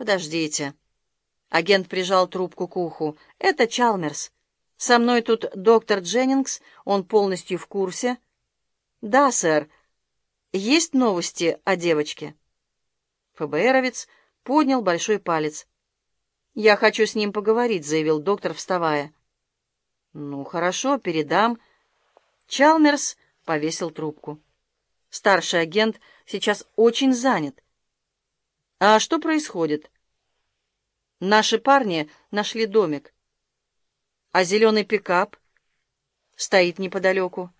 «Подождите». Агент прижал трубку к уху. «Это Чалмерс. Со мной тут доктор Дженнингс, он полностью в курсе». «Да, сэр. Есть новости о девочке?» ФБРовец поднял большой палец. «Я хочу с ним поговорить», — заявил доктор, вставая. «Ну, хорошо, передам». Чалмерс повесил трубку. Старший агент сейчас очень занят. А что происходит? Наши парни нашли домик. А зеленый пикап стоит неподалеку.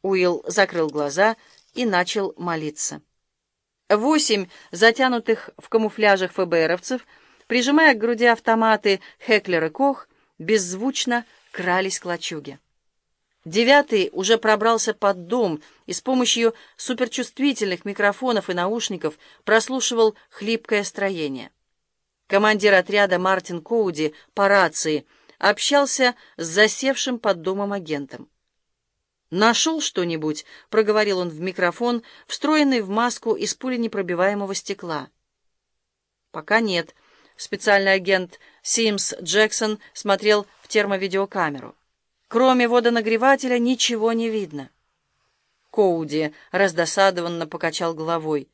Уилл закрыл глаза и начал молиться. Восемь затянутых в камуфляжах ФБРовцев, прижимая к груди автоматы Хеклер и Кох, беззвучно крались к лачуге. Девятый уже пробрался под дом и с помощью суперчувствительных микрофонов и наушников прослушивал хлипкое строение. Командир отряда Мартин Коуди по рации общался с засевшим под домом агентом. «Нашел что-нибудь?» — проговорил он в микрофон, встроенный в маску из пуленепробиваемого стекла. «Пока нет». Специальный агент Симс Джексон смотрел в термовидеокамеру. Кроме водонагревателя ничего не видно. Коуди раздосадованно покачал головой.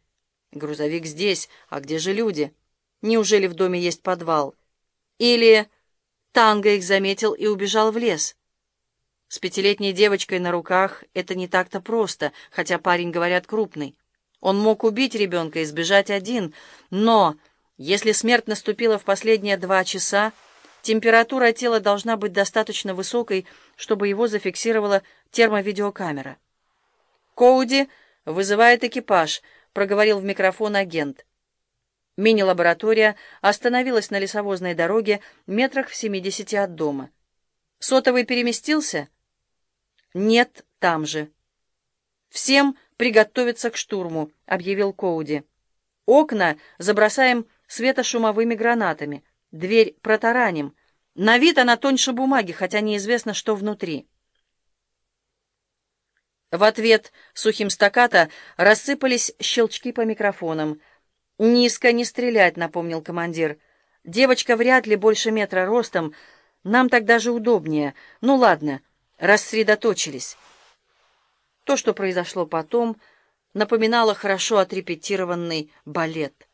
Грузовик здесь, а где же люди? Неужели в доме есть подвал? Или Танго их заметил и убежал в лес? С пятилетней девочкой на руках это не так-то просто, хотя парень, говорят, крупный. Он мог убить ребенка и сбежать один, но если смерть наступила в последние два часа, Температура тела должна быть достаточно высокой, чтобы его зафиксировала термовидеокамера. «Коуди вызывает экипаж», — проговорил в микрофон агент. Мини-лаборатория остановилась на лесовозной дороге метрах в семидесяти от дома. «Сотовый переместился?» «Нет, там же». «Всем приготовиться к штурму», — объявил Коуди. «Окна забросаем светошумовыми гранатами». Дверь протараним. На вид она тоньше бумаги, хотя неизвестно, что внутри. В ответ сухим стаката рассыпались щелчки по микрофонам. «Низко не стрелять», — напомнил командир. «Девочка вряд ли больше метра ростом. Нам так даже удобнее. Ну ладно, рассредоточились». То, что произошло потом, напоминало хорошо отрепетированный балет.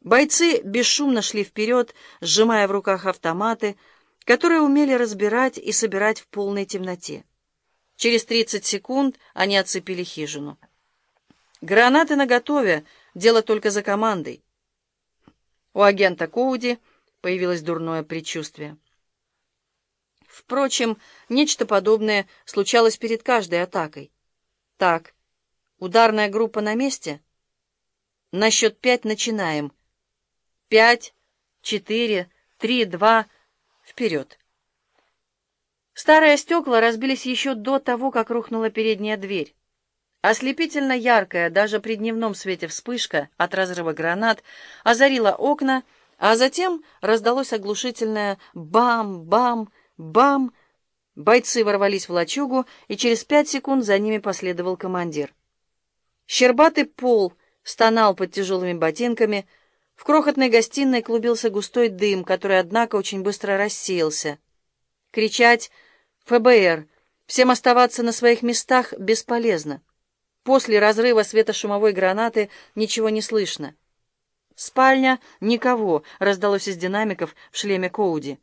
Бойцы бесшумно шли вперед, сжимая в руках автоматы, которые умели разбирать и собирать в полной темноте. Через 30 секунд они отцепили хижину. Гранаты наготове, дело только за командой. У агента Коуди появилось дурное предчувствие. Впрочем, нечто подобное случалось перед каждой атакой. Так, ударная группа на месте? На счет пять начинаем — Пять, четыре, три, два, вперед. Старые стекла разбились еще до того, как рухнула передняя дверь. Ослепительно яркая, даже при дневном свете вспышка от разрыва гранат озарила окна, а затем раздалось оглушительное «бам-бам-бам». Бойцы ворвались в лачугу, и через пять секунд за ними последовал командир. Щербатый пол стонал под тяжелыми ботинками, в крохотной гостиной клубился густой дым, который, однако, очень быстро рассеялся. Кричать «ФБР!» Всем оставаться на своих местах бесполезно. После разрыва светошумовой гранаты ничего не слышно. «Спальня — никого», — раздалось из динамиков в шлеме Коуди.